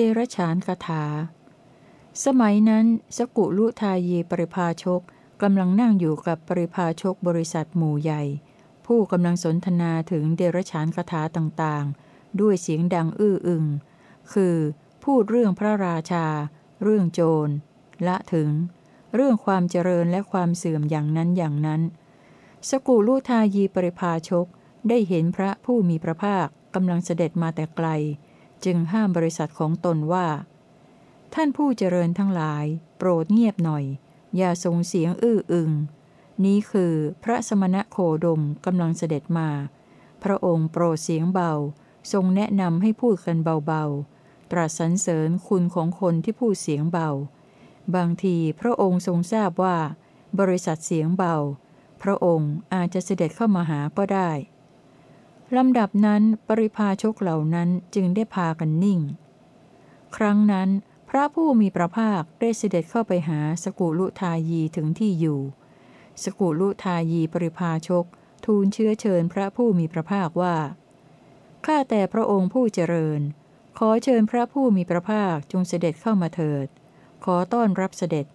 เดรฉานคาถา สมัยนั้น สกุลุทายีปริพาชกกำลังนั่งอยู่กับปริพาชกบริษัทหมู่ใหญ่ ผู้กำลังสนทนาถึงเดรฉานคาถาต่างๆ ด้วยเสียงดังอื้ออึง คือ พูดเรื่องพระราชา เรื่องโจร ละถึง เรื่องความเจริญและความเสื่อมอย่างนั้นอย่างนั้น สกุลุทายีปริพาชกได้เห็นพระผู้มีพระภาคกำลังเสด็จมาแต่ไกล จึงห้ามบริษัทของตนว่า ท่านผู้เจริญทั้งหลาย โปรดเงียบหน่อย อย่าส่งเสียงอื้ออึง นี้คือพระสมณะโคดมกำลังเสด็จมา พระองค์โปรดเสียงเบา ทรงแนะนำให้พูดกันเบาๆ ตรัสสรรเสริญคุณของคนที่พูดเสียงเบา บางทีพระองค์ทรงทราบว่า บริษัทเสียงเบา พระองค์อาจจะเสด็จเข้ามาหาก็ได้ ลำดับนั้นปริพาชกเหล่านั้นจึงได้พากันนิ่ง ครั้งนั้นพระผู้มีพระภาคได้เสด็จเข้าไปหาสกุลุทายีถึงที่อยู่ สกุลุทายีปริพาชก ทูลเชื้อเชิญพระผู้มีพระภาคว่า ข้าแต่พระองค์ผู้เจริญ ขอเชิญพระผู้มีพระภาคจงเสด็จเข้ามาเถิด ขอต้อนรับเสด็จ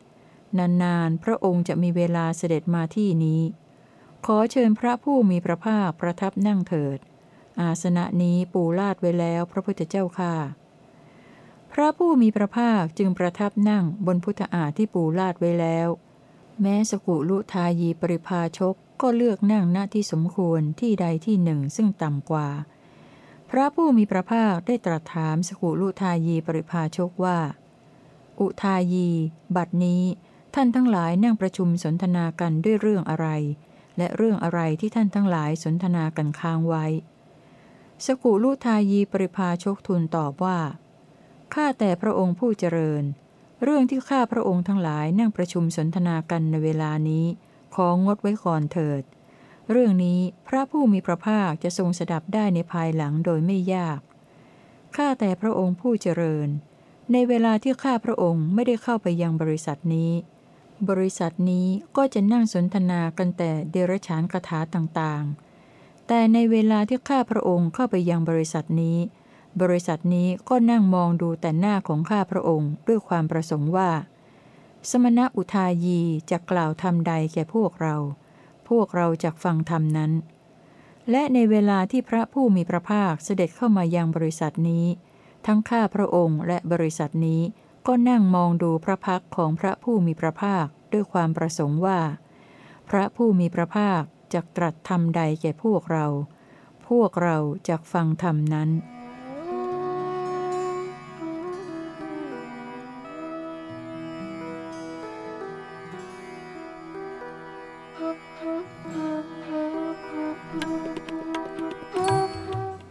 นานๆ พระองค์จะมีเวลาเสด็จมาที่นี้ ขอเชิญพระผู้มีพระภาคประทับนั่งเถิด อาสนะนี้ปูลาดไว้แล้วพระพุทธเจ้าค่ะ พระผู้มีพระภาคจึงประทับนั่งบนพุทธอาที่ปูลาดไว้แล้ว แม้สกุลุทายีปริพาชกก็เลือกนั่งหน้าที่สมควรที่ใดที่หนึ่งซึ่งต่ำกว่า พระผู้มีพระภาคได้ตรัสถามสกุลุทายีปริพาชกว่า อุทายี บัดนี้ ท่านทั้งหลายนั่งประชุมสนทนากันด้วยเรื่องอะไร และเรื่องอะไรที่ท่านทั้งหลายสนทนากันค้างไว้ สกุลุทายีปริพาชกทูลตอบว่า ข้าแต่พระองค์ผู้เจริญ เรื่องที่ข้าพระองค์ทั้งหลายนั่งประชุมสนทนากันในเวลานี้ ของงดไว้ก่อนเถิด เรื่องนี้พระผู้มีพระภาคจะทรงสดับได้ในภายหลังโดยไม่ยาก ข้าแต่พระองค์ผู้เจริญ ในเวลาที่ข้าพระองค์ไม่ได้เข้าไปยังบริษัทนี้ บริษัทนี้ก็จะนั่งสนทนากันแต่เดรัจฉานคาถาต่างๆ แต่ในเวลาที่ข้าพระองค์เข้าไปยังบริษัทนี้ บริษัทนี้ก็นั่งมองดูแต่หน้าของข้าพระองค์ด้วยความประสงค์ว่า สมณะอุทายีจะกล่าวทำใดแก่พวกเรา พวกเราจะฟังธรรมนั้น และในเวลาที่พระผู้มีพระภาคเสด็จเข้ามายังบริษัทนี้ ทั้งข้าพระองค์และบริษัทนี้ ก็นั่งมองดูพระพักของพระผู้มีพระภาคด้วยความประสงค์ว่า พระผู้มีพระภาคจะตรัสธรรมใดแก่พวกเรา พวกเราจะฟังธรรมนั้น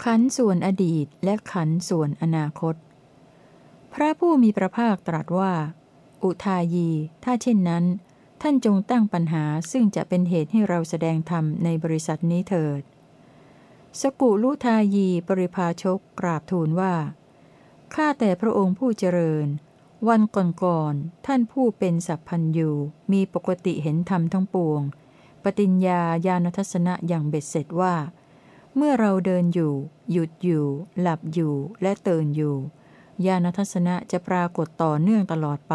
ขันส่วนอดีตและขันส่วนอนาคต พระผู้มีพระภาคตรัสว่า อุทายี ถ้าเช่นนั้น ท่านจงตั้งปัญหาซึ่งจะเป็นเหตุให้เราแสดงธรรมในบริษัทนี้เถิด สกุลุทายีปริภาชกกราบทูลว่า ข้าแต่พระองค์ผู้เจริญ วันก่อนๆ ท่านผู้เป็นสัพพันยูมีปกติเห็นธรรมทั้งปวง ปฏิญญาญาณทัศนะอย่างเบ็ดเสร็จว่า เมื่อเราเดินอยู่ หยุดอยู่ หลับอยู่ และเตือนอยู่ ญาณทัศนะจะปรากฏต่อเนื่องตลอดไป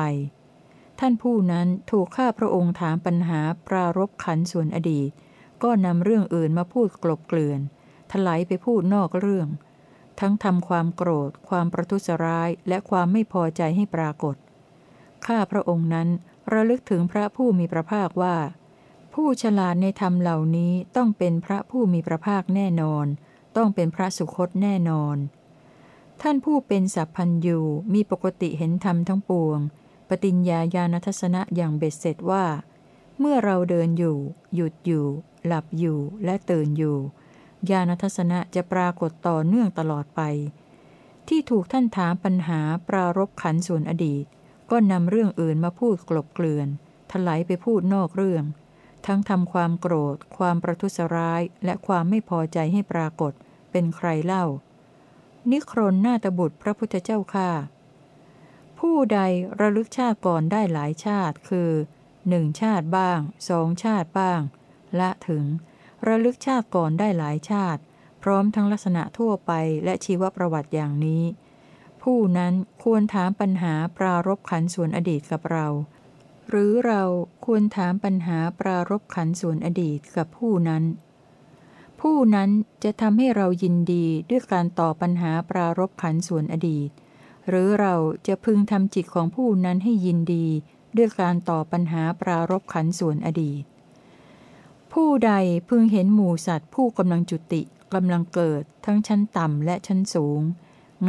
ท่านผู้นั้นถูกข้าพระองค์ถามปัญหาปรารบขันส่วนอดีต ก็นำเรื่องอื่นมาพูดกลบเกลื่อนถลายไปพูดนอกเรื่อง ทั้งทำความโกรธ ความประทุษร้ายและความไม่พอใจให้ปรากฏ ข้าพระองค์นั้นระลึกถึงพระผู้มีพระภาคว่า ผู้ฉลาดในธรรมเหล่านี้ต้องเป็นพระผู้มีพระภาคแน่นอน ต้องเป็นพระสุคตแน่นอน ท่านผู้เป็นสัพพัญยูมีปกติเห็นธรรมทั้งปวง ปฏิญญาญาณทัศนะอย่างเบ็ดเสร็จว่า เมื่อเราเดินอยู่ หยุดอยู่ หลับอยู่และตื่นอยู่ ญาณทัศนะจะปรากฏต่อเนื่องตลอดไป ที่ถูกท่านถามปัญหาปรารบขันส่วนอดีต ก็นำเรื่องอื่นมาพูดกลบเกลื่อนถลายไปพูดนอกเรื่อง ทั้งทำความโกรธ ความประทุษร้าย และความไม่พอใจให้ปรากฏ เป็นใครเล่า นิครนนาตบุตรพระพุทธเจ้าค่าผู้ใดระลึกชาติก่อนได้หลายชาติคือหนึ่งชาติบ้างสองชาติบ้าง ละถึง ระลึกชาติก่อนได้หลายชาติ พร้อมทั้งลักษณะทั่วไปและชีวประวัติอย่างนี้ ผู้นั้นควรถามปัญหาปรารบขันส่วนอดีตกับเรา หรือเราควรถามปัญหาปรารบขันส่วนอดีตกับผู้นั้น ผู้นั้นจะทำให้เรายินดีด้วยการตอบปัญหาปรารบขันส่วนอดีต หรือเราจะพึงทำจิตของผู้นั้นให้ยินดีด้วยการตอบปัญหาปรารบขันส่วนอดีต ผู้ใดพึงเห็นหมู่สัตว์ ผู้กำลังจุติกำลังเกิด ทั้งชั้นต่ำและชั้นสูง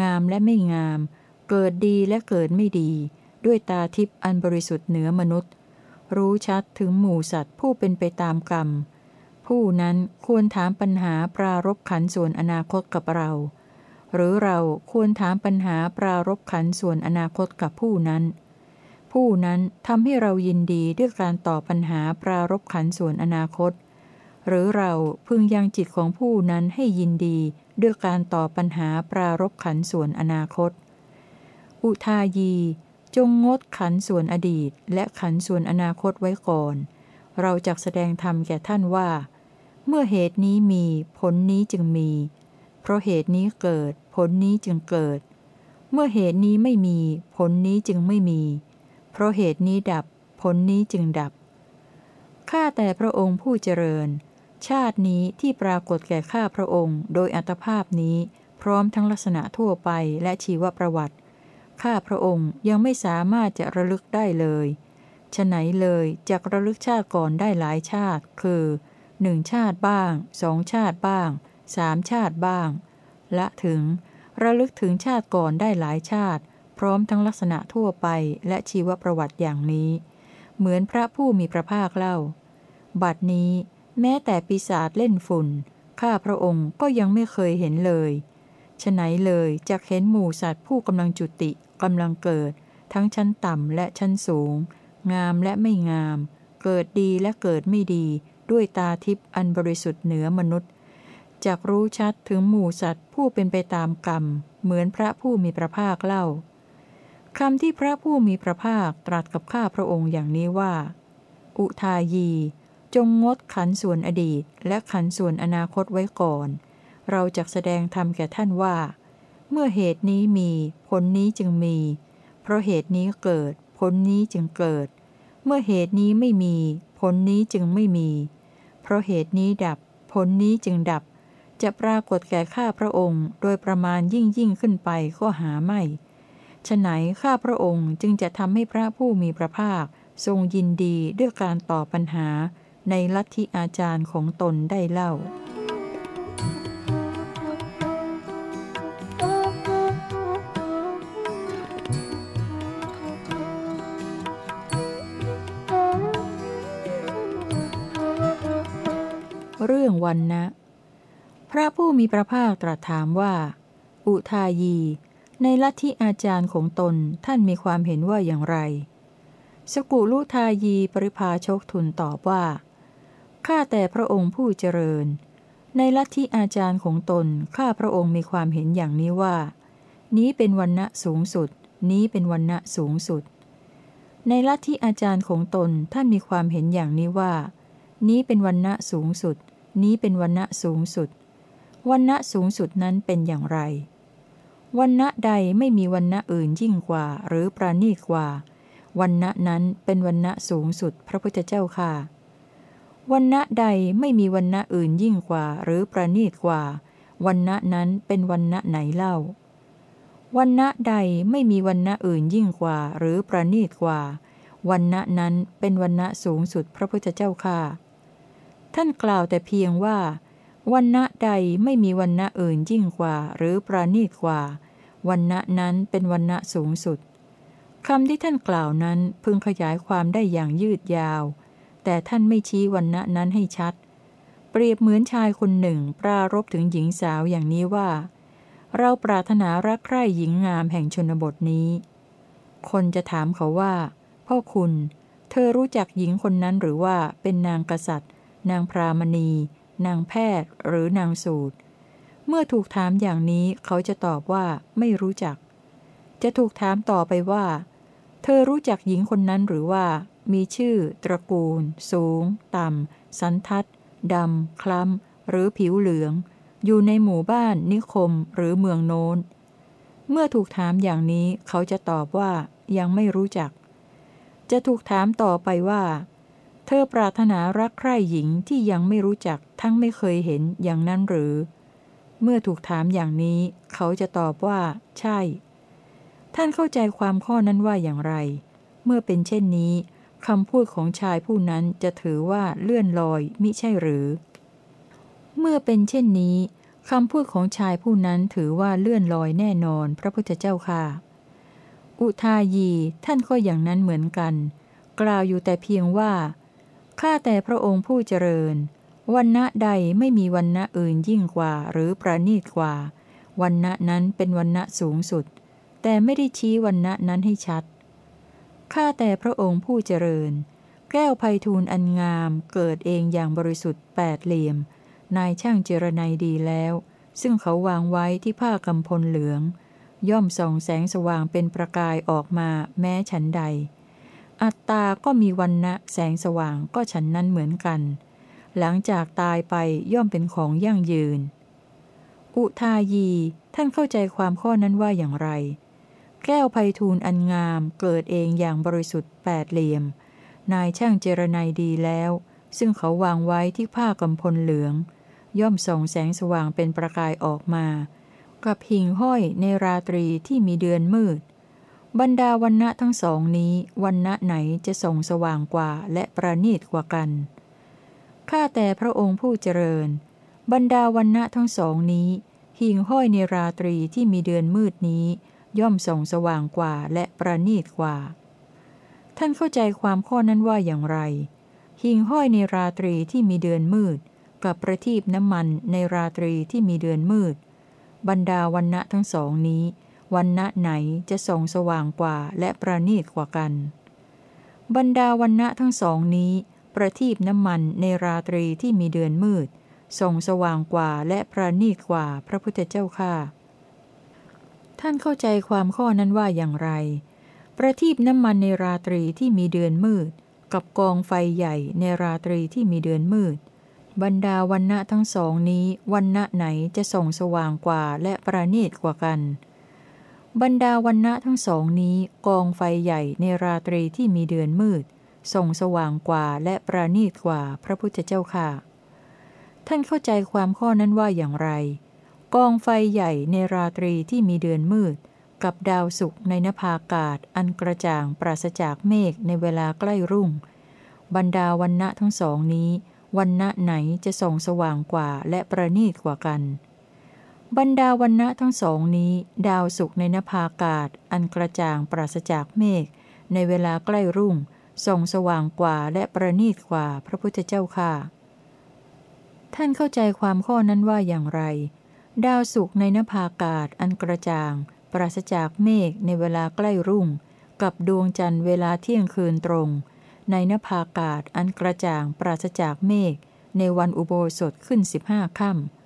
งามและไม่งาม เกิดดีและเกิดไม่ดี ด้วยตาทิพย์อันบริสุทธิ์เหนือมนุษย์ รู้ชัดถึงหมู่สัตว์ผู้เป็นไปตามกรรม ผู้นั้นควรถามปัญหาปรารบขันส่วนอนาคตกับเรา หรือเราควรถามปัญหาปรารบขันส่วนอนาคตกับผู้นั้น ผู้นั้นทำให้เรายินดีด้วยการตอบปัญหาปรารบขันส่วนอนาคต หรือเราพึงยังจิตของผู้นั้นให้ยินดีด้วยการตอบปัญหาปรารบขันส่วนอนาคต อุทายี จงงดขันส่วนอดีต และขันส่วนอนาคตไว้ก่อน เราจะแสดงธรรมแก่ท่านว่า เมื่อเหตุนี้มีผลนี้จึงมี เพราะเหตุนี้เกิด ผลนี้จึงเกิด เมื่อเหตุนี้ไม่มี ผลนี้จึงไม่มี เพราะเหตุนี้ดับ ผลนี้จึงดับ ข้าแต่พระองค์ผู้เจริญ ชาตินี้ที่ปรากฏแก่ข้าพระองค์ โดยอัตภาพนี้พร้อมทั้งลักษณะทั่วไปและชีวประวัติ ข้าพระองค์ยังไม่สามารถจะระลึกได้เลยฉไหนเลยจะระลึกชาติก่อนได้หลายชาติ คือ หนึ่งชาติบ้างสองชาติบ้างสามชาติบ้างและถึง ระลึกถึงชาติก่อนได้หลายชาติ พร้อมทั้งลักษณะทั่วไปและชีวประวัติอย่างนี้ เหมือนพระผู้มีพระภาคเล่า บัดนี้แม้แต่ปีศาจเล่นฝุ่น ข้าพระองค์ก็ยังไม่เคยเห็นเลยฉไหนเลยจะเห็นหมู่สัตว์ผู้กำลังจุติกำลังเกิด ทั้งชั้นต่ำและชั้นสูง งามและไม่งาม เกิดดีและเกิดไม่ดี ด้วยตาทิพย์อันบริสุทธิ์เหนือมนุษย์จากรู้ชัดถึงหมู่สัตว์ผู้เป็นไปตามกรรม เหมือนพระผู้มีพระภาคเล่าคำที่พระผู้มีพระภาคตรัสกับข้าพระองค์อย่างนี้ว่า อุทายี จงงดขันส่วนอดีต และขันส่วนอนาคตไว้ก่อน เราจะแสดงธรรมแก่ท่านว่า เมื่อเหตุนี้มี ผลนี้จึงมี เพราะเหตุนี้เกิด ผลนี้จึงเกิด เมื่อเหตุนี้ไม่มี ผลนี้จึงไม่มี เพราะเหตุนี้ดับ ผลนี้จึงดับ จะปรากฏแก่ข้าพระองค์โดยประมาณยิ่งยิ่งขึ้นไปก็หาไม่ฉไหนข้าพระองค์จึงจะทำให้พระผู้มีพระภาค ทรงยินดีด้วยการตอบปัญหาในลัทธิอาจารย์ของตนได้เล่า เรื่องวันนะ พระผู้มีพระภาคตรัสถามว่า อุทายี ในลัทธิอาจารย์ของตนท่านมีความเห็นว่าอย่างไร สกุลุทายีปริภาชกทุนตอบว่า ข้าแต่พระองค์ผู้เจริญ ในลัทธิอาจารย์ของตนข้าพระองค์มีความเห็นอย่างนี้ว่า นี้เป็นวันณะสูงสุด นี้เป็นวันณะสูงสุดในลัทธิอาจารย์ของตนท่านมีความเห็นอย่างนี้ว่า นี้เป็นวันณะสูงสุด นี้เป็นวันณะสูงสุด วันณะสูงสุดนั้นเป็นอย่างไร วันณะใดไม่มีวันณะอื่นยิ่งกว่าหรือประณีตกว่า วันณะนั้นเป็นวันณะสูงสุดพระพุทธเจ้าค่ะ วันณะใดไม่มีวันณะอื่นยิ่งกว่าหรือประณีตกว่า วันณะนั้นเป็นวันณะไหนเล่า วันณะใดไม่มีวันณะอื่นยิ่งกว่าหรือประณีตกว่า วันณะนั้นเป็นวันณะสูงสุดพระพุทธเจ้าค่ะ ท่านกล่าวแต่เพียงว่าวันณะใดไม่มีวันณะอื่นยิ่งกว่า หรือประณีตกว่าวันณะนั้นเป็นวันณะสูงสุดคำที่ท่านกล่าวนั้นพึงขยายความได้อย่างยืดยาว แต่ท่านไม่ชี้วันณะนั้นให้ชัด เปรียบเหมือนชายคนหนึ่ง ปรารบถึงหญิงสาวอย่างนี้ว่า เราปรารถนารักใคร่หญิงงามแห่งชนบทนี้ คนจะถามเขาว่า พ่อคุณ เธอรู้จักหญิงคนนั้นหรือว่าเป็นนางกษัตริย์ นางพรามณี นางแพทย์หรือนางสูตร เมื่อถูกถามอย่างนี้เขาจะตอบว่าไม่รู้จัก จะถูกถามต่อไปว่า เธอรู้จักหญิงคนนั้นหรือว่า มีชื่อ ตระกูล สูง ต่ำ สันทัดดำ คล้ำ หรือผิวเหลือง อยู่ในหมู่บ้าน นิคม หรือเมืองโน้น เมื่อถูกถามอย่างนี้เขาจะตอบว่ายังไม่รู้จัก จะถูกถามต่อไปว่า เธอปรารถนารักใคร่หญิงที่ยังไม่รู้จักทั้งไม่เคยเห็นอย่างนั้นหรือ เมื่อถูกถามอย่างนี้เขาจะตอบว่า ใช่ ท่านเข้าใจความข้อนั้นว่าอย่างไร เมื่อเป็นเช่นนี้คำพูดของชายผู้นั้นจะถือว่าเลื่อนลอยมิใช่หรือ เมื่อเป็นเช่นนี้คำพูดของชายผู้นั้นถือว่าเลื่อนลอยแน่นอนพระพุทธเจ้าค่ะ อุทายีท่านก็อย่างนั้นเหมือนกัน กล่าวอยู่แต่เพียงว่า ข้าแต่พระองค์ผู้เจริญ วันณะใดไม่มีวันณะอื่นยิ่งกว่าหรือประณีตกว่า วันณะนั้นเป็นวันณะสูงสุด แต่ไม่ได้ชี้วันณะนั้นให้ชัด ข้าแต่พระองค์ผู้เจริญ แก้วไพทูลอันงามเกิดเองอย่างบริสุทธิ์แปดเหลี่ยม นายช่างเจรไนดีแล้ว ซึ่งเขาวางไว้ที่ผ้ากำพลเหลือง ย่อมส่องแสงสว่างเป็นประกายออกมาแม้ฉันใด อัตตาก็มีวันนะแสงสว่างก็ฉันนั้นเหมือนกัน หลังจากตายไปย่อมเป็นของยั่งยืน อุทายีท่านเข้าใจความข้อนั้นว่าอย่างไร แก้วไพทูลอันงามเกิดเองอย่างบริสุทธิ์แปดเหลี่ยม นายช่างเจรไนดีแล้ว ซึ่งเขาวางไว้ที่ผ้ากำพลเหลือง ย่อมส่องแสงสว่างเป็นประกายออกมา กับหิ่งห้อยในราตรีที่มีเดือนมืด บรรดาวันณะทั้งสองนี้วันณะไหนจะส่องสว่างกว่าและประณีตกว่ากัน ข้าแต่พระองค์ผู้เจริญ บรรดาวันณะทั้งสองนี้ หิ่งห้อยในราตรีที่มีเดือนมืดนี้ ย่อมส่องสว่างกว่าและประณีตกว่า ท่านเข้าใจความข้อนั้นว่าอย่างไร หิ่งห้อยในราตรีที่มีเดือนมืด กับประทีปน้ำมันในราตรีที่มีเดือนมืด บรรดาวันณะทั้งสองนี้ วันณะไหนจะส่องสว่างกว่าและประณีตกว่ากัน บรรดาวันณะทั้งสองนี้ ประทีปน้ำมันในราตรีที่มีเดือนมืด ส่องสว่างกว่าและประณีตกว่าพระพุทธเจ้าข้าท่านเข้าใจความข้อนั้นว่าอย่างไร ประทีปน้ำมันในราตรีที่มีเดือนมืด กับกองไฟใหญ่ในราตรีที่มีเดือนมืดบรรดาวันณะทั้งสองนี้วันณะไหนจะส่องสว่างกว่าและประณีตกว่ากัน บรรดาวันณะทั้งสองนี้กองไฟใหญ่ในราตรีที่มีเดือนมืด ส่องสว่างกว่าและประณีตกว่าพระพุทธเจ้าค่ะ ท่านเข้าใจความข้อนั้นว่าอย่างไร กองไฟใหญ่ในราตรีที่มีเดือนมืด กับดาวสุกในนภาอากาศ อันกระจ่างปราศจากเมฆในเวลาใกล้รุ่ง บรรดาวันณะทั้งสองนี้วันณะไหนจะส่องสว่างกว่าและประณีตกว่ากัน บรรดาวันณะทั้งสองนี้ ดาวสุกในนภาอากาศ อันกระจ่างปราศจากเมฆ ในเวลาใกล้รุ่ง ส่องสว่างกว่าและประณีตกว่าพระพุทธเจ้าค่ะ ท่านเข้าใจความข้อนั้นว่าอย่างไร ดาวสุกในนภาอากาศ อันกระจ่าง ปราศจากเมฆในเวลาใกล้รุ่ง กับดวงจันทร์เวลาเที่ยงคืนตรง ในนภาอากาศอันกระจ่างปราศจากเมฆในวันอุโบสถขึ้นสิบห้าค่ำ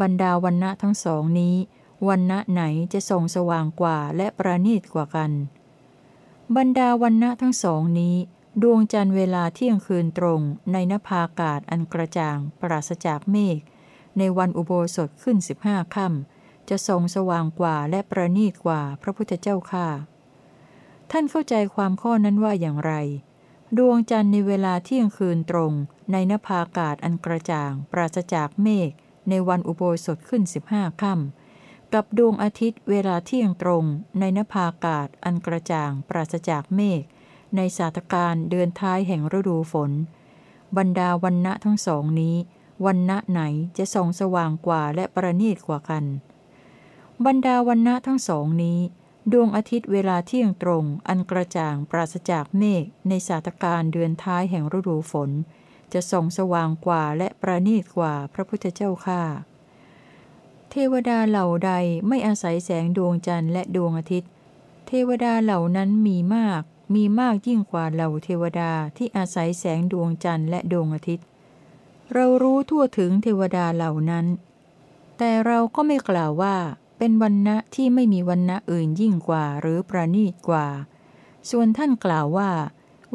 บรรดาวันณะทั้งสองนี้วันณะไหนจะส่องสว่างกว่าและประณีตกว่ากัน บรรดาวันณะทั้งสองนี้ ดวงจันทร์เวลาเที่ยงคืนตรง ในนภาอากาศอันกระจ่าง ปราศจากเมฆในวันอุโบสถขึ้นสิบห้าค่ำจะทรงสว่างกว่าและประณีตกว่าพระพุทธเจ้าค่าท่านเข้าใจความข้อนั้นว่าอย่างไร ดวงจันทร์ในเวลาเที่ยงคืนตรง ในนภาอากาศอันกระจ่าง ปราศจากเมฆ ในวันอุโบสถขึ้นสิบห้าค่ำกับดวงอาทิตย์เวลาเที่ยงตรง ในนภาอากาศอันกระจ่างปราศจากเมฆในศาตการเดือนท้ายแห่งฤดูฝน บรรดาวันณะทั้งสองนี้วันณะไหนจะส่องสว่างกว่าและประณีตกว่ากัน บรรดาวันณะทั้งสองนี้ ดวงอาทิตย์เวลาเที่ยงตรง อันกระจ่างปราศจากเมฆในศาตการเดือนท้ายแห่งฤดูฝน จะส่องสว่างกว่าและประณีตกว่าพระพุทธเจ้าข้าเทวดาเหล่าใดไม่อาศัยแสงดวงจันทร์และดวงอาทิตย์ เทวดาเหล่านั้นมีมาก มีมากยิ่งกว่าเหล่าเทวดาที่อาศัยแสงดวงจันทร์และดวงอาทิตย์ เรารู้ทั่วถึงเทวดาเหล่านั้น แต่เราก็ไม่กล่าวว่า เป็นวันณะที่ไม่มีวันณะอื่นยิ่งกว่าหรือประณีตกว่า ส่วนท่านกล่าวว่า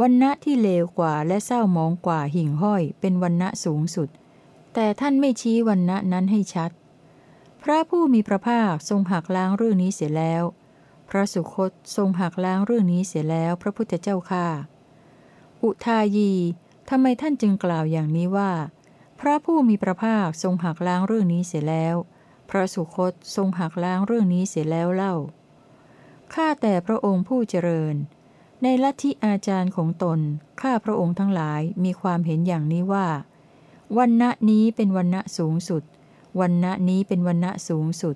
วันณะที่เลวกว่าและเศร้ามองกว่าหิ่งห้อยเป็นวันณะสูงสุด แต่ท่านไม่ชี้วันณะนั้นให้ชัด พระผู้มีพระภาคทรงหักล้างเรื่องนี้เสียแล้ว พระสุคตทรงหักล้างเรื่องนี้เสียแล้วพระพุทธเจ้าข้าอุทายีทำไมท่านจึงกล่าวอย่างนี้ว่า พระผู้มีพระภาคทรงหักล้างเรื่องนี้เสียแล้ว พระสุคตทรงหักล้างเรื่องนี้เสียแล้วเล่าข้าแต่พระองค์ผู้เจริญ ในลัทธิอาจารย์ของตน ข้าพระองค์ทั้งหลายมีความเห็นอย่างนี้ว่า วันณะนี้เป็นวันณะสูงสุด วันณะนี้เป็นวันณะสูงสุด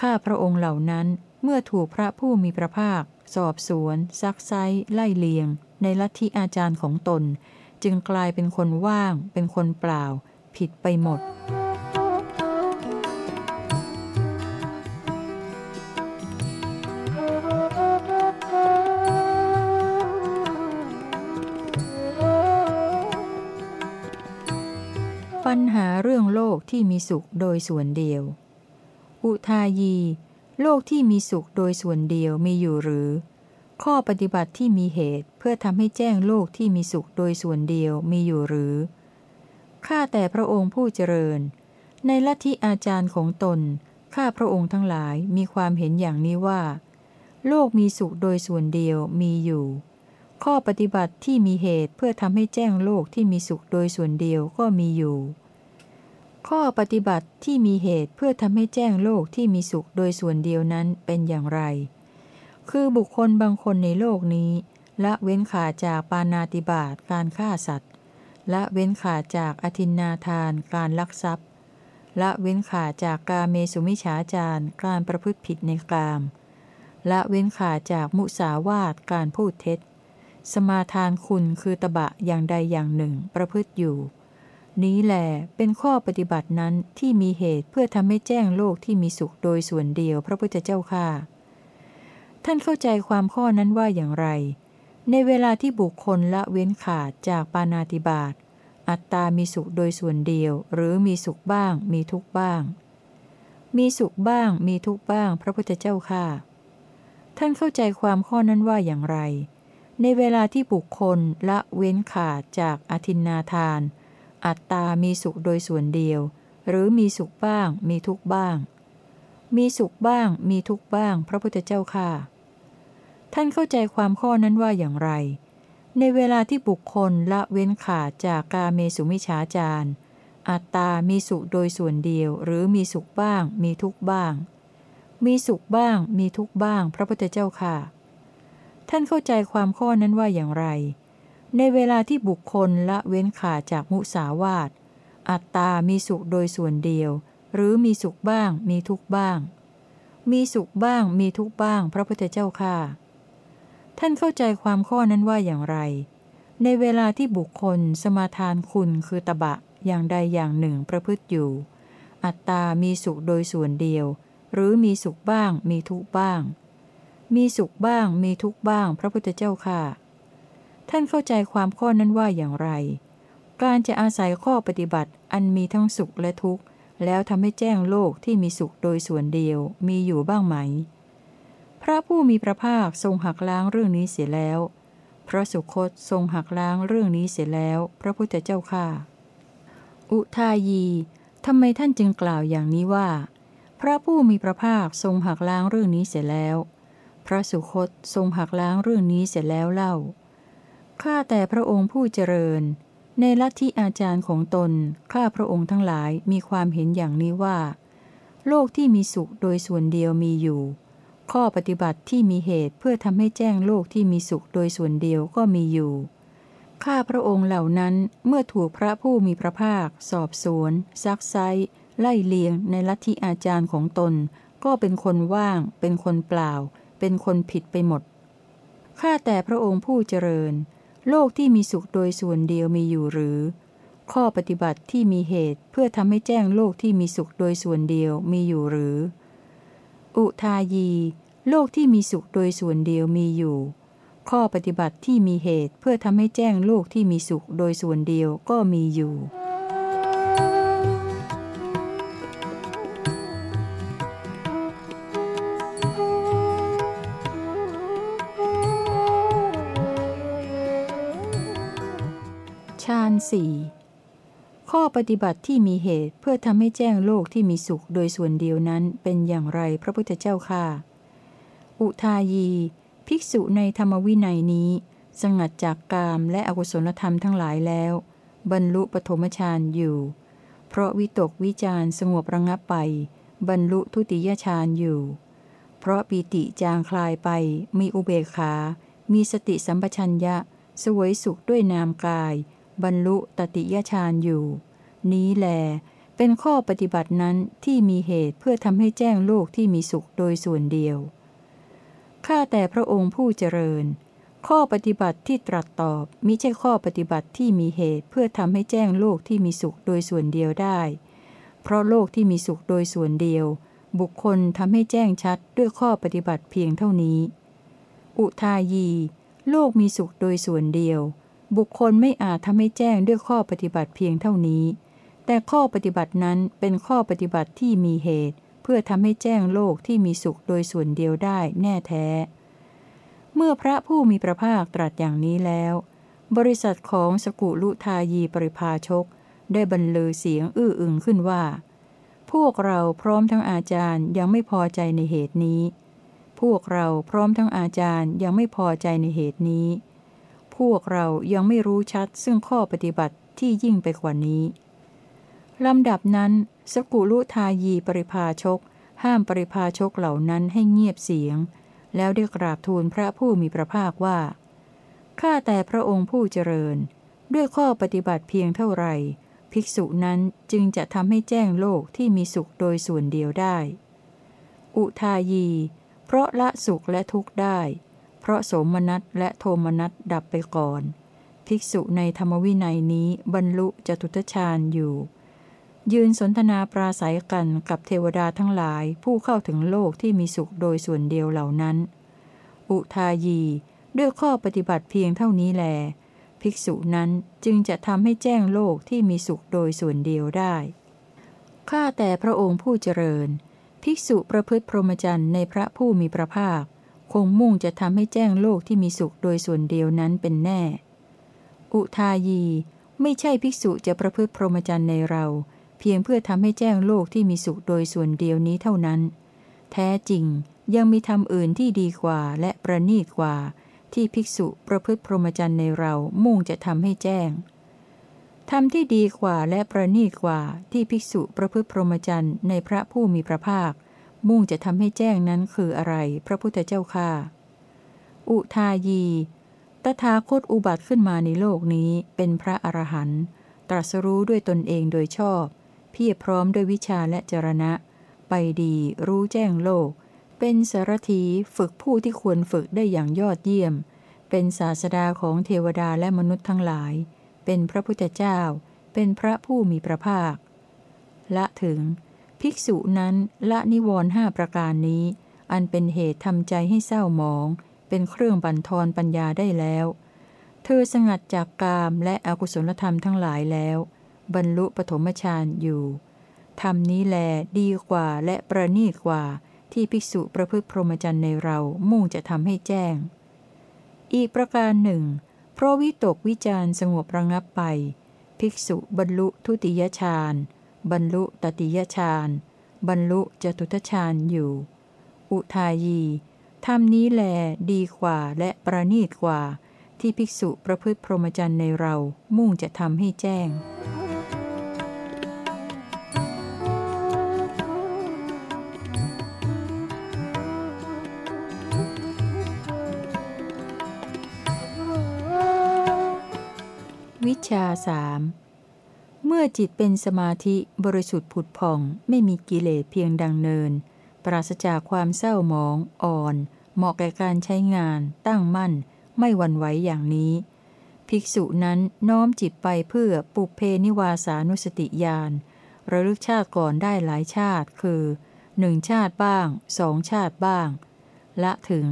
ข้าพระองค์เหล่านั้นเมื่อถูกพระผู้มีพระภาค สอบสวน ซักไซไล่เลียง ในลัทธิอาจารย์ของตน จึงกลายเป็นคนว่าง เป็นคนเปล่า ผิดไปหมด ปัญหาเรื่องโลกที่มีสุขโดยส่วนเดียว อุทายี โลกที่มีสุขโดยส่วนเดียวมีอยู่หรือ ข้อปฏิบัติที่มีเหตุเพื่อทำให้แจ้งโลกที่มีสุขโดยส่วนเดียวมีอยู่หรือ ข้าแต่พระองค์ผู้เจริญ ในลัทธิอาจารย์ของตน ข้าพระองค์ทั้งหลายมีความเห็นอย่างนี้ว่า โลกมีสุขโดยส่วนเดียวมีอยู่ ข้อปฏิบัติที่มีเหตุเพื่อทำให้แจ้งโลกที่มีสุขโดยส่วนเดียวก็มีอยู่ ข้อปฏิบัติที่มีเหตุเพื่อทำให้แจ้งโลกที่มีสุขโดยส่วนเดียวนั้นเป็นอย่างไร คือบุคคลบางคนในโลกนี้ละเว้นขาจากปานาติบาตการฆ่าสัตว์ละเว้นขาจากอธินนาทานการลักทรัพย์ละเว้นขาจากกาเมสุมิฉาจารการประพฤติผิดในกามละเว้นขาจากมุสาวาทการพูดเท็จ สมาทานคุณคือตบะอย่างใดอย่างหนึ่งประพฤติอยู่ นี้แหลเป็นข้อปฏิบัตินั้นที่มีเหตุเพื่อทำให้แจ้งโลกที่มีสุขโดยส่วนเดียวพระพุทธเจ้าค่าท่านเข้าใจความข้อนั้นว่าอย่างไร ในเวลาที่บุคคลละเว้นขาดจากปานาติบาตอัตตามีสุขโดยส่วนเดียว หรือมีสุขบ้าง มีทุกบ้าง มีสุขบ้าง มีทุกบ้าง พระพุทธเจ้าค่าท่านเข้าใจความข้อนั้นว่าอย่างไร ในเวลาที่บุคคลละเว้นขาดจากอธินนาทาน อัตตามีสุขโดยส่วนเดียว หรือมีสุขบ้าง มีทุกบ้าง มีสุขบ้าง มีทุกบ้าง พระพุทธเจ้าค่าท่านเข้าใจความข้อนั้นว่าอย่างไร ในเวลาที่บุคคลละเว้นขาดจากกาเมสุมิฉาจารอัตตามีสุขโดยส่วนเดียว หรือมีสุขบ้าง มีทุกบ้าง มีสุขบ้าง มีทุกบ้าง พระพุทธเจ้าค่ะ ท่านเข้าใจความข้อนั้นว่าอย่างไร ในเวลาที่บุคคลละเว้นขาจากมุสาวาท อัตตามีสุขโดยส่วนเดียว หรือมีสุขบ้าง มีทุกบ้าง มีสุขบ้าง มีทุกบ้าง พระพุทธเจ้าค่ะท่านเข้าใจความข้อนั้นว่าอย่างไร ในเวลาที่บุคคลสมาทานคุณคือตบะอย่างใดอย่างหนึ่งประพฤติอยู่ อัตตามีสุขโดยส่วนเดียว หรือมีสุขบ้าง มีทุกบ้าง มีสุขบ้าง มีทุกบ้าง พระพุทธเจ้าค่ะ ท่านเข้าใจความข้อนั้นว่าอย่างไร การจะอาศัยข้อปฏิบัติอันมีทั้งสุขและทุกข์ แล้วทำให้แจ้งโลกที่มีสุขโดยส่วนเดียวมีอยู่บ้างไหม พระผู้มีพระภาคทรงหักล้างเรื่องนี้เสียแล้ว พระสุคตทรงหักล้างเรื่องนี้เสียแล้ว พระพุทธเจ้าค่าอุทายีทำไมท่านจึงกล่าวอย่างนี้ว่า พระผู้มีพระภาคทรงหักล้างเรื่องนี้เสียแล้ว พระสุคตทรงหักล้างเรื่องนี้เสร็จแล้วเล่า ข้าแต่พระองค์ผู้เจริญ ในลัทธิอาจารย์ของตน ข้าพระองค์ทั้งหลายมีความเห็นอย่างนี้ว่า โลกที่มีสุขโดยส่วนเดียวมีอยู่ ข้อปฏิบัติที่มีเหตุเพื่อทำให้แจ้งโลกที่มีสุขโดยส่วนเดียวก็มีอยู่ ข้าพระองค์เหล่านั้นเมื่อถูกพระผู้มีพระภาค สอบสวนซักไซไล่เลียงในลัทธิอาจารย์ของตน ก็เป็นคนว่าง เป็นคนเปล่า เป็นคนผิดไปหมด ข้าแต่พระองค์ผู้เจริญ โลกที่มีสุขโดยส่วนเดียวมีอยู่หรือ ข้อปฏิบัติที่มีเหตุเพื่อทำให้แจ้งโลกที่มีสุขโดยส่วนเดียวมีอยู่หรือ อุทายี โลกที่มีสุขโดยส่วนเดียวมีอยู่ ข้อปฏิบัติที่มีเหตุเพื่อทำให้แจ้งโลกที่มีสุขโดยส่วนเดียวก็มีอยู่ สี่ข้อปฏิบัติที่มีเหตุเพื่อทำให้แจ้งโลกที่มีสุขโดยส่วนเดียวนั้นเป็นอย่างไรพระพุทธเจ้าค่ะ อุทายี ภิกษุในธรรมวินัยนี้ สงัดจากกามและอกุศลธรรมทั้งหลายแล้ว บรรลุปฐมฌานอยู่ เพราะวิตกวิจารสงบระงับไป บรรลุทุติยฌานอยู่ เพราะปีติจางคลายไป มีอุเบกขา มีสติสัมปชัญญะ สวยสุขด้วยนามกาย บรรลุตติยฌานอยู่ นี้แล เป็นข้อปฏิบัตินั้นที่มีเหตุเพื่อทำให้แจ้งโลกที่มีสุขโดยส่วนเดียว ข้าแต่พระองค์ผู้เจริญ ข้อปฏิบัติที่ตรัสตอบมิใช่ข้อปฏิบัติที่มีเหตุเพื่อทำให้แจ้งโลกที่มีสุขโดยส่วนเดียวได้ เพราะโลกที่มีสุขโดยส่วนเดียว บุคคลทำให้แจ้งชัดด้วยข้อปฏิบัติเพียงเท่านี้ อุทายี โลกมีสุขโดยส่วนเดียว บุคคลไม่อาจทำให้แจ้งด้วยข้อปฏิบัติเพียงเท่านี้ แต่ข้อปฏิบัตินั้นเป็นข้อปฏิบัติที่มีเหตุ เพื่อทำให้แจ้งโลกที่มีสุขโดยส่วนเดียวได้แน่แท้ เมื่อพระผู้มีพระภาคตรัสอย่างนี้แล้ว บริษัทของสกุลุทายีปริภาชก ได้บรรลือเสียงอื้ออึงขึ้นว่า พวกเราพร้อมทั้งอาจารย์ยังไม่พอใจในเหตุนี้ พวกเราพร้อมทั้งอาจารย์ยังไม่พอใจในเหตุนี้ พวกเรายังไม่รู้ชัดซึ่งข้อปฏิบัติที่ยิ่งไปกว่านี้ ลำดับนั้น สกุลุทายีปริภาชก ห้ามปริภาชกเหล่านั้นให้เงียบเสียง แล้วได้กราบทูลพระผู้มีพระภาคว่า ข้าแต่พระองค์ผู้เจริญ ด้วยข้อปฏิบัติเพียงเท่าไหร่ ภิกษุนั้นจึงจะทำให้แจ้งโลกที่มีสุขโดยส่วนเดียวได้ อุทายี เพราะละสุขและทุกข์ได้ เพราะโสมนัสและโทมนัสดับไปก่อน ภิกษุในธรรมวินัยนี้บรรลุจตุตฌานอยู่ ยืนสนทนาปราศัยกันกับเทวดาทั้งหลายผู้เข้าถึงโลกที่มีสุขโดยส่วนเดียวเหล่านั้น อุทายี ด้วยข้อปฏิบัติเพียงเท่านี้แล ภิกษุนั้นจึงจะทำให้แจ้งโลกที่มีสุขโดยส่วนเดียวได้ข้าแต่พระองค์ผู้เจริญ ภิกษุประพฤติพรหมจรรย์ในพระผู้มีพระภาค คงมุ่งจะทำให้แจ้งโลกที่มีสุขโดยส่วนเดียวนั้นเป็นแน่ อุทายี ไม่ใช่ภิกษุจะประพฤติพรหมจรรย์ในเรา เพียงเพื่อทำให้แจ้งโลกที่มีสุขโดยส่วนเดียวนี้เท่านั้น แท้จริงยังมีธรรมอื่นที่ดีกว่าและประณีตกว่า ที่ภิกษุประพฤติพรหมจรรย์ในเรามุ่งจะทำให้แจ้งธรรมที่ดีกว่าและประณีตกว่าที่ภิกษุประพฤติพรหมจรรย์ในพระผู้มีพระภาค มุ่งจะทำให้แจ้งนั้นคืออะไร พระพุทธเจ้าค่าอุทายี ตถาคตอุบัติขึ้นมาในโลกนี้เป็นพระอรหันต์ตรัสรู้ด้วยตนเองโดยชอบ เพียรพร้อมด้วยวิชาและจรณะ ไปดีรู้แจ้งโลก เป็นสารถีฝึกผู้ที่ควรฝึกได้อย่างยอดเยี่ยม เป็นศาสดาของเทวดาและมนุษย์ทั้งหลาย เป็นพระพุทธเจ้า เป็นพระผู้มีพระภาค ละถึง ภิกษุนั้นละนิวรณ์ห้าประการนี้ อันเป็นเหตุทำใจให้เศร้าหมอง เป็นเครื่องบันทอนปัญญาได้แล้ว เธอสงัดจากกามและอกุศลธรรมทั้งหลายแล้ว บรรลุปฐมฌานอยู่ธรรมนี้แลดีกว่าและประณีกว่าที่ภิกษุประพฤติพรหมจรรย์ในเรามุ่งจะทำให้แจ้ง อีกประการหนึ่ง เพราะวิตกวิจารสงบระงับไป ภิกษุบรรลุทุติยฌาน บรรลุตติยฌานบรรลุจตุตฌานอยู่ อุทายีธรรมนี้แลดีกว่าและประณีตกว่า ที่ภิกษุประพฤติพรหมจรรย์ในเรามุ่งจะทำให้แจ้ง วิชาสาม เมื่อจิตเป็นสมาธิบริสุทธิ์ผุดผ่องไม่มีกิเลสเพียงดังเนิน ปราศจากความเศร้าหมองอ่อน เหมาะแก่การใช้งาน ตั้งมั่น ไม่หวั่นไหวอย่างนี้ ภิกษุนั้นน้อมจิตไปเพื่อปุเพนิวาสานุสติญาณระลึกชาติก่อนได้หลายชาติคือหนึ่งชาติบ้างสองชาติบ้าง ละถึง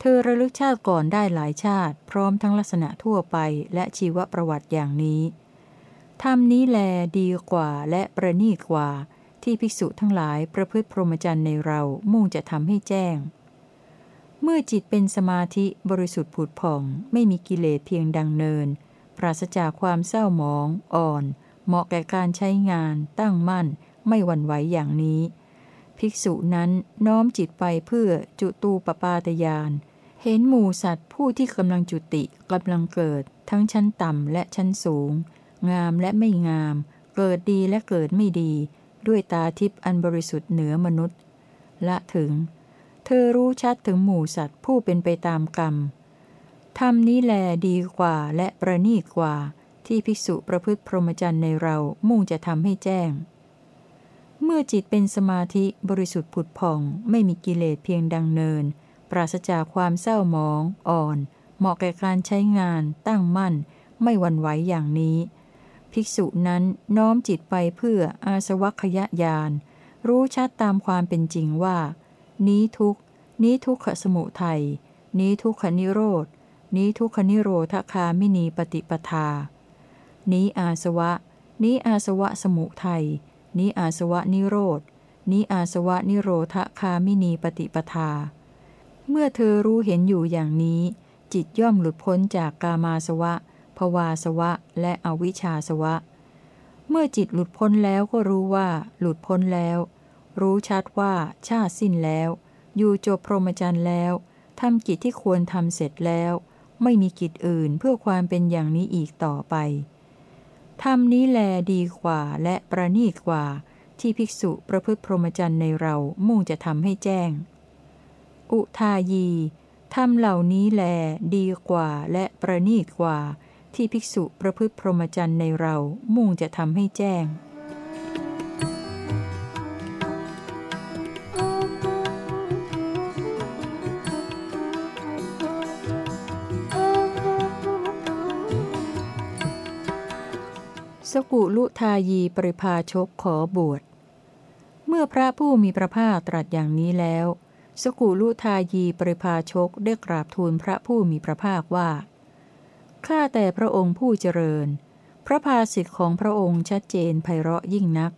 เธอระลึกชาติก่อนได้หลายชาติ พร้อมทั้งลักษณะทั่วไปและชีวประวัติอย่างนี้ ธรรมนี้แลดีกว่าและประณีกว่า ที่ภิกษุทั้งหลายประพฤติพรหมจรรย์ในเรามุ่งจะทำให้แจ้ง เมื่อจิตเป็นสมาธิบริสุทธิ์ผุดผ่อง ไม่มีกิเลสเพียงดังเนิน ปราศจากความเศร้าหมอง อ่อน เหมาะแก่การใช้งาน ตั้งมั่น ไม่หวั่นไหวอย่างนี้ ภิกษุนั้นน้อมจิตไปเพื่อจุตูปปาตยานเห็นหมู่สัตว์ผู้ที่กำลังจุติกำลังเกิด ทั้งชั้นต่ำและชั้นสูง งามและไม่งาม เกิดดีและเกิดไม่ดี ด้วยตาทิพย์อันบริสุทธิ์เหนือมนุษย์ ละถึง เธอรู้ชัดถึงหมู่สัตว์ผู้เป็นไปตามกรรมธรรมนี้แลดีกว่าและประนีกว่า ที่ภิกษุประพฤติพรหมจรรย์ในเรามุ่งจะทำให้แจ้ง เมื่อจิตเป็นสมาธิบริสุทธิ์ผุดผ่อง ไม่มีกิเลสเพียงดังเนิน ปราศจากความเศร้าหมอง อ่อน เหมาะแก่การใช้งาน ตั้งมั่น ไม่หวั่นไหวอย่างนี้ ภิกษุนั้นน้อมจิตไปเพื่ออาสวัคยญาณรู้ชัดตามความเป็นจริงว่า นี้ทุกนี้ทุกขสมุทัยนี้ทุกขนิโรธนี้ทุกขนิโรธคามินีปฏิปทา นี้อาสวะ นี้อาสวะสมุทัยนี้อาสวะนิโรธนี้อาสวะนิโรธคามินีปฏิปทา เมื่อเธอรู้เห็นอยู่อย่างนี้ จิตย่อมหลุดพ้นจากกามาสวะ ภวาสวะ และอวิชชาสวะ เมื่อจิตหลุดพ้นแล้วก็รู้ว่าหลุดพ้นแล้ว รู้ชัดว่าชาติสิ้นแล้ว อยู่จบพรหมจรรย์แล้วทำกิจที่ควรทำเสร็จแล้ว ไม่มีกิจอื่นเพื่อความเป็นอย่างนี้อีกต่อไปธรรมนี้แลดีกว่าและประนีตกว่า ที่ภิกษุประพฤติพรหมจรรย์ในเรามุ่งจะทำให้แจ้ง อุทายีธรรมเหล่านี้แลดีกว่าและประนีตกว่า ที่ภิกษุประพฤติพรหมจรรย์ในเรามุ่งจะทำให้แจ้ง สกุลุทายีปริภาชกขอบวช เมื่อพระผู้มีพระภาคตรัสอย่างนี้แล้ว สกุลุทายีปริภาชกได้กราบทูลพระผู้มีพระภาคว่า ข้าแต่พระองค์ผู้เจริญ พระภาสิทธิ์ของพระองค์ชัดเจนไพเราะยิ่งนัก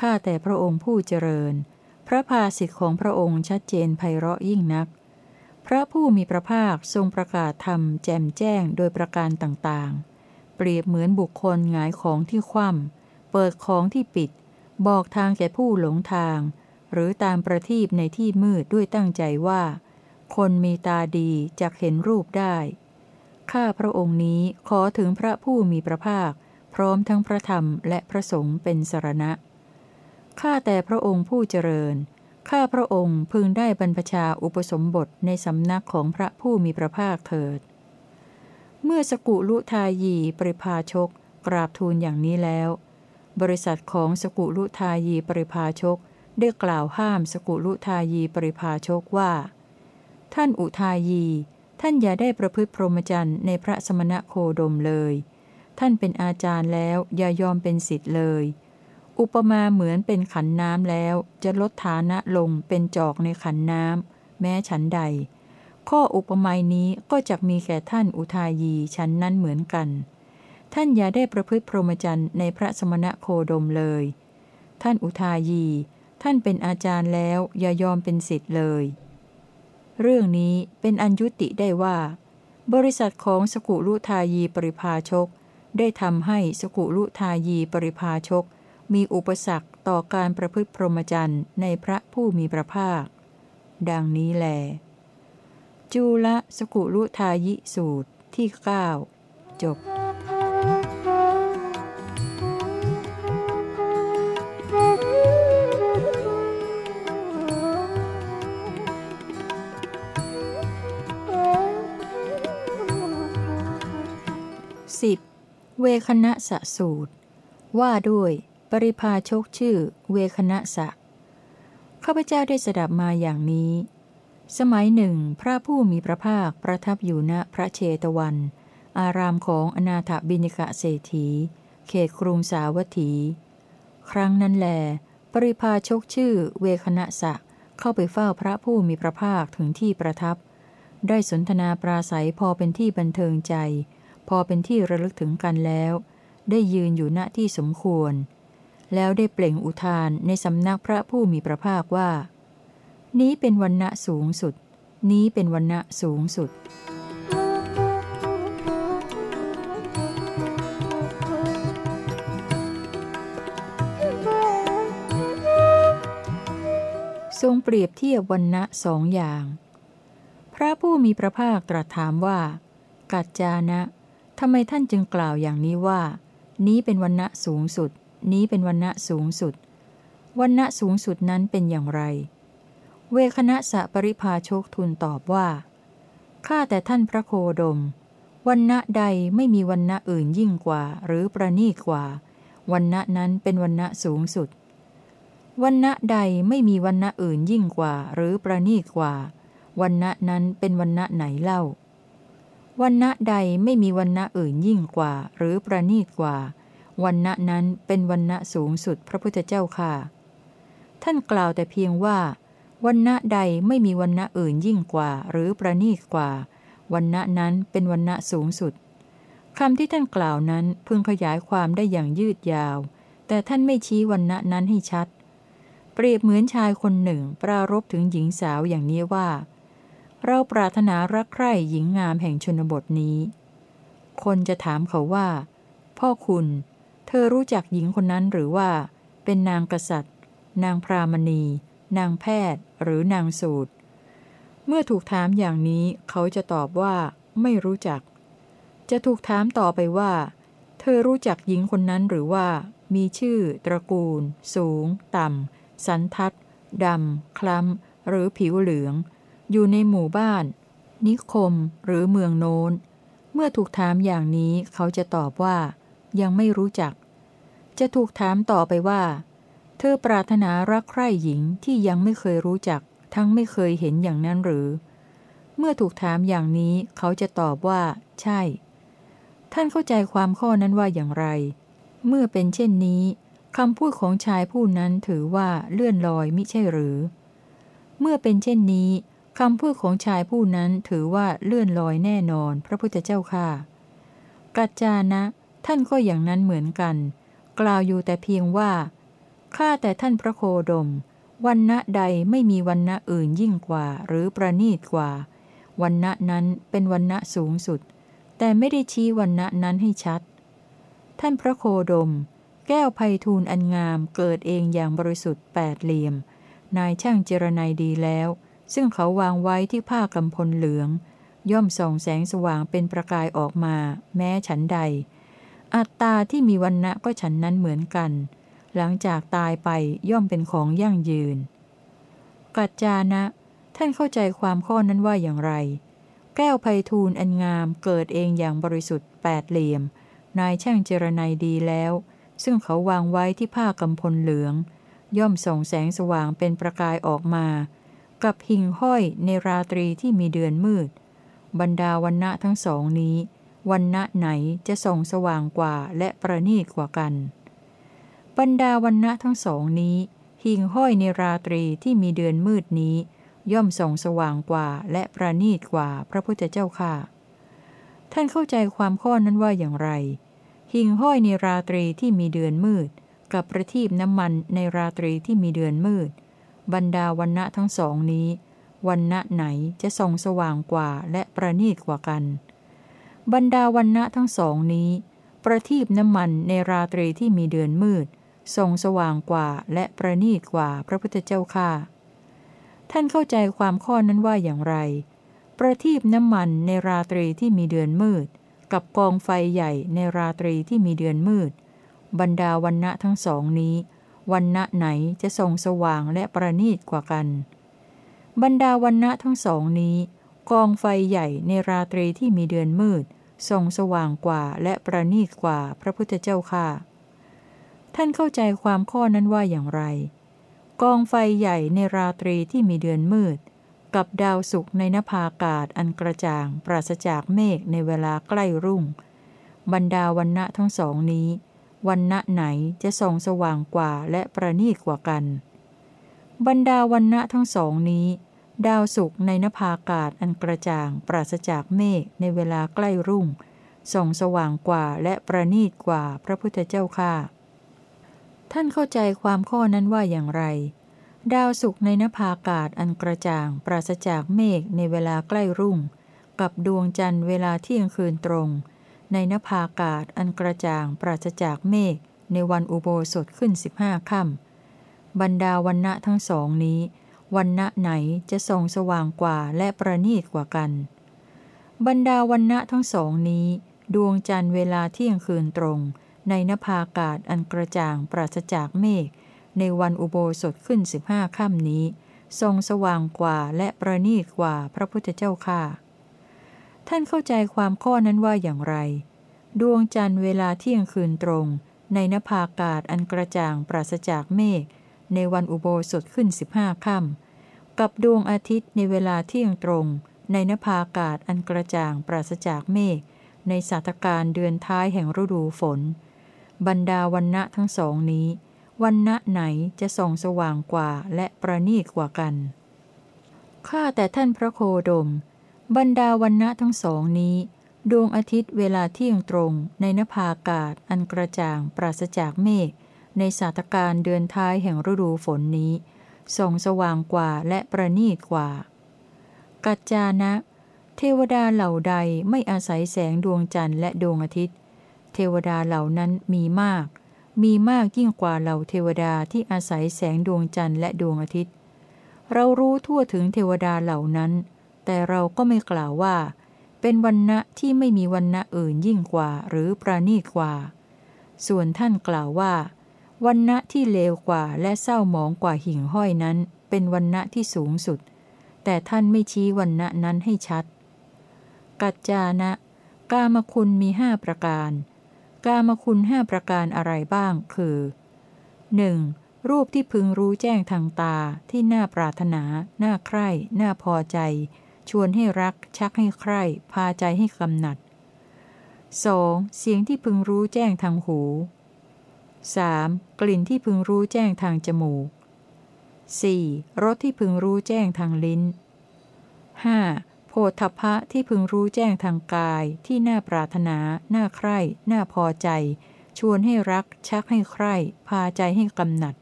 ข้าแต่พระองค์ผู้เจริญ พระภาสิทธิ์ของพระองค์ชัดเจนไพเราะยิ่งนัก พระผู้มีพระภาคทรงประกาศธรรมแจมแจ้งโดยประการต่างๆ เปรียบเหมือนบุคคลหงายของที่คว่ำเปิดของที่ปิด บอกทางแก่ผู้หลงทาง หรือตามประทีปในที่มืดด้วยตั้งใจว่า คนมีตาดีจะเห็นรูปได้ ข้าพระองค์นี้ขอถึงพระผู้มีพระภาค พร้อมทั้งพระธรรมและพระสงฆ์เป็นสรณะ ข้าแต่พระองค์ผู้เจริญ ข้าพระองค์พึงได้บรรพชาอุปสมบทในสำนักของพระผู้มีพระภาคเถิด เมื่อสกุลุทายีปริภาชก กราบทูลอย่างนี้แล้ว บริษัทของสกุลุทายีปริภาชกได้กล่าวห้ามสกุลุทายีปริภาชกว่า ท่านอุทายี ท่านอย่าได้ประพฤติพรหมจรรย์ในพระสมณะโคดมเลย ท่านเป็นอาจารย์แล้วอย่ายอมเป็นสิทธิ์เลย อุปมาเหมือนเป็นขันน้ำแล้ว จะลดฐานะลงเป็นจอกในขันน้ำแม้ฉันใด ข้ออุปมานี้ก็จะมีแก่ท่านอุทายีชั้นนั้นเหมือนกัน ท่านอย่าได้ประพฤติพรหมจรรย์ในพระสมณะโคดมเลย ท่านอุทายี ท่านเป็นอาจารย์แล้วอย่ายอมเป็นสิทธิ์เลย เรื่องนี้เป็นอัญยุติได้ว่า บริษัทของสกุลุทายีปริภาชก ได้ทำให้สกุลุทายีปริภาชก มีอุปสรรคต่อการประพฤติพรหมจรรย์ในพระผู้มีพระภาค ดังนี้แลจุลสกุลุทายิสูตรที่ 9 จบ สิบเวคณะสะสูตร ว่าด้วยปริพาชกชื่อเวคณะสะ ข้าพเจ้าได้สดับมาอย่างนี้ สมัยหนึ่งพระผู้มีพระภาคประทับอยู่ณพระเชตวัน อารามของอนาถบินิกะเศรษฐี เขตกรุงสาวัตถี ครั้งนั้นแล ปริพาชกชื่อเวคณะสะเข้าไปเฝ้าพระผู้มีพระภาคถึงที่ประทับ ได้สนทนาปราศัยพอเป็นที่บันเทิงใจ พอเป็นที่ระลึกถึงกันแล้ว ได้ยืนอยู่ณที่สมควร แล้วได้เปล่งอุทานในสำนักพระผู้มีพระภาคว่า นี้เป็นวันณะสูงสุด นี้เป็นวันณะสูงสุดทรงเปรียบเทียบวันณะสองอย่าง พระผู้มีพระภาคตรัสถามว่า กัจจานะ ทำไมท่านจึงกล่าวอย่างนี้ว่า นี้เป็นวันณะสูงสุด นี้เป็นวันณะสูงสุดวันณะสูงสุดนั้นเป็นอย่างไร เวคณะสะปริภาโชคทุนตอบว่า ข้าแต่ท่านพระโคดม วันณะใดไม่มีวันณะอื่นยิ่งกว่า หรือประนีกว่า วันณะนั้นเป็นวันณะสูงสุด วันณะใดไม่มีวันณะอื่นยิ่งกว่า หรือประนีกว่า วันณะนั้นเป็นวันณะไหนเล่า วันณะใดไม่มีวันณะอื่นยิ่งกว่า หรือประนีกว่า วันณะนั้นเป็นวันณะสูงสุดพระพุทธเจ้าค่ะ ท่านกล่าวแต่เพียงว่าวันณะใดไม่มีวันณะอื่นยิ่งกว่า หรือประนีกว่า วันณะนั้นเป็นวันณะสูงสุดคำที่ท่านกล่าวนั้นพึงขยายความได้อย่างยืดยาว แต่ท่านไม่ชี้วันณะนั้นให้ชัด เปรียบเหมือนชายคนหนึ่ง ปรารบถึงหญิงสาวอย่างนี้ว่า เราปรารถนารักใคร่หญิงงามแห่งชนบทนี้ คนจะถามเขาว่า พ่อคุณ เธอรู้จักหญิงคนนั้นหรือว่า เป็นนางกษัตริย์ นางพรามณี นางแพทย์ หรือนางสูตร เมื่อถูกถามอย่างนี้เขาจะตอบว่า ไม่รู้จัก จะถูกถามต่อไปว่า เธอรู้จักหญิงคนนั้นหรือว่า มีชื่อ ตระกูล สูง ต่ำสันทัดดำคล้ำ หรือผิวเหลือง อยู่ในหมู่บ้าน นิคมหรือเมืองโน้น เมื่อถูกถามอย่างนี้เขาจะตอบว่า ยังไม่รู้จัก จะถูกถามต่อไปว่า เธอปรารถนารักใคร่หญิงที่ยังไม่เคยรู้จัก ทั้งไม่เคยเห็นอย่างนั้นหรือ เมื่อถูกถามอย่างนี้เขาจะตอบว่า ใช่ ท่านเข้าใจความข้อนั้นว่าอย่างไร เมื่อเป็นเช่นนี้คำพูดของชายผู้นั้นถือว่าเลื่อนลอยมิใช่หรือ เมื่อเป็นเช่นนี้ คำพูดของชายผู้นั้นถือว่าเลื่อนลอยแน่นอน พระพุทธเจ้าค่ะ กัจจานะ ท่านก็อย่างนั้นเหมือนกัน กล่าวอยู่แต่เพียงว่าข้าแต่ท่านพระโคดม วันณะใดไม่มีวันณะอื่นยิ่งกว่า หรือประนีตกว่า วันณะนั้นเป็นวันณะสูงสุด แต่ไม่ได้ชี้วันณะนั้นให้ชัด ท่านพระโคดม แก้วไพทูลอันงามเกิดเองอย่างบริสุทธิ์แปดเหลี่ยม นายช่างเจรนายดีแล้ว ซึ่งเขาวางไว้ที่ผ้ากำพลเหลือง ย่อมส่องแสงสว่างเป็นประกายออกมา แม้ฉันใด อัตตาที่มีวันณะก็ฉันนั้นเหมือนกัน หลังจากตายไปย่อมเป็นของยั่งยืน กัจจานะ ท่านเข้าใจความข้อนั้นว่าอย่างไร แก้วไพทูลอันงามเกิดเองอย่างบริสุทธิ์แปดเหลี่ยม นายช่างเจรนายดีแล้ว ซึ่งเขาวางไว้ที่ผ้ากำพลเหลือง ย่อมส่องแสงสว่างเป็นประกายออกมา กับหิ่งห้อยในราตรีที่มีเดือนมืด บรรดาวันณะทั้งสองนี้วันณะไหนจะส่องสว่างกว่าและประณีตกว่ากัน บรรดาวันณะทั้งสองนี้ หิ่งห้อยในราตรีที่มีเดือนมืดนี้ ย่อมส่องสว่างกว่าและประณีตกว่าพระพุทธเจ้าค่ะ ท่านเข้าใจความข้อนั้นว่าอย่างไร หิ่งห้อยในราตรีที่มีเดือนมืด กับประทีปน้ำมันในราตรีที่มีเดือนมืด บรรดาวันณะทั้งสองนี้วันณะไหนจะส่องสว่างกว่าและประณีตกว่ากัน บรรดาวันณะทั้งสองนี้ ประทีปน้ำมันในราตรีที่มีเดือนมืดส่องสว่างกว่าและประณีตกว่าพระพุทธเจ้าค่ะ ท่านเข้าใจความข้อนั้นว่าอย่างไร ประทีปน้ำมันในราตรีที่มีเดือนมืด กับกองไฟใหญ่ในราตรีที่มีเดือนมืด บรรดาวันณะทั้งสองนี้ วันณะไหนจะส่องสว่างและประณีตกว่ากัน บรรดาวันณะทั้งสองนี้ กองไฟใหญ่ในราตรีที่มีเดือนมืดส่องสว่างกว่าและประณีตกว่าพระพุทธเจ้าค่ะ ท่านเข้าใจความข้อนั้นว่าอย่างไร กองไฟใหญ่ในราตรีที่มีเดือนมืด กับดาวสุกในนภาอากาศอันกระจ่างปราศจากเมฆในเวลาใกล้รุ่ง บรรดาวันณะทั้งสองนี้ วันณะไหนจะส่องสว่างกว่าและประณีตกว่ากัน บรรดาวันณะทั้งสองนี้ ดาวสุกในนภาอากาศอันกระจ่างปราศจากเมฆในเวลาใกล้รุ่ง ส่องสว่างกว่าและประณีตกว่าพระพุทธเจ้าค่ะ ท่านเข้าใจความข้อนั้นว่าอย่างไร ดาวสุกในนภาอากาศอันกระจ่างปราศจากเมฆในเวลาใกล้รุ่ง กับดวงจันทร์เวลาเที่ยงคืนตรง ในนภาอากาศอันกระจ่างปราศจากเมฆในวันอุโบสถขึ้นสิบห้าค่ำบรรดาวันณะทั้งสองนี้ วันณะไหนจะส่องสว่างกว่าและประณีตกว่ากัน บรรดาวันณะทั้งสองนี้ ดวงจันทร์เวลาเที่ยงคืนตรง ในนภาอากาศอันกระจ่างปราศจากเมฆในวันอุโบสถขึ้นสิบห้าค่ำนี้ ทรงสว่างกว่าและประณีตกว่าพระพุทธเจ้าค่า ท่านเข้าใจความข้อนั้นว่าอย่างไร ดวงจันทร์เวลาเที่ยงคืนตรง ในนภาอากาศอันกระจ่างปราศจากเมฆในวันอุโบสถขึ้นสิบห้าค่ำกับดวงอาทิตย์ในเวลาเที่ยงตรง ในนภาอากาศอันกระจ่างปราศจากเมฆในสาตการเดือนท้ายแห่งฤดูฝน บรรดาวันณะทั้งสองนี้วันณะไหนจะส่องสว่างกว่าและประณีตกว่ากัน ข้าแต่ท่านพระโคดม บรรดาวันณะทั้งสองนี้ ดวงอาทิตย์เวลาเที่ยงตรงในนภาอากาศอันกระจ่างปราศจากเมฆในศาตการเดือนท้ายแห่งฤดูฝนนี้ ส่องสว่างกว่าและประณีตกว่า กัจจานะ เทวดาเหล่าใดไม่อาศัยแสงดวงจันทร์และดวงอาทิตย์ เทวดาเหล่านั้นมีมาก มีมากยิ่งกว่าเหล่าเทวดาที่อาศัยแสงดวงจันทร์และดวงอาทิตย์ เรารู้ทั่วถึงเทวดาเหล่านั้น แต่เราก็ไม่กล่าวว่า เป็นวันณะที่ไม่มีวันณะอื่นยิ่งกว่าหรือประณีกว่า ส่วนท่านกล่าวว่า วันณะที่เลวกว่าและเศร้าหมองกว่าหิ่งห้อยนั้น เป็นวันณะที่สูงสุด แต่ท่านไม่ชี้วันณะนั้นให้ชัด กัจจานะ กามคุณมีห้าประการ กามคุณห้าประการอะไรบ้าง คือ 1. รูปที่พึงรู้แจ้งทางตาที่น่าปรารถนา น่าใคร่ น่าพอใจ ชวนให้รัก ชักให้ใคร่ พาใจให้กำหนัด 2. เสียงที่พึงรู้แจ้งทางหู 3. กลิ่นที่พึงรู้แจ้งทางจมูก 4. รสที่พึงรู้แจ้งทางลิ้น 5. โพธพะที่พึงรู้แจ้งทางกาย ที่น่าปรารถนา น่าใคร่ น่าพอใจ ชวนให้รัก ชักให้ใคร่ พาใจให้กำหนัด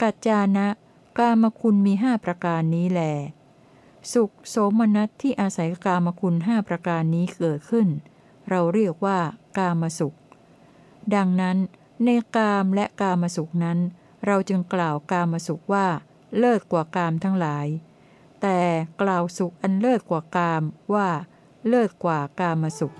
กัจจานะ กามคุณมีห้าประการนี้แหล สุขโสมนัสที่อาศัยกามคุณห้าประการนี้เกิดขึ้น เราเรียกว่ากามสุข ดังนั้น ในกามและกามสุขนั้น เราจึงกล่าวกามสุขว่า เลิศกว่ากามทั้งหลาย แต่กล่าวสุขอันเลิศกว่ากามว่า เลิศกว่ากามสุข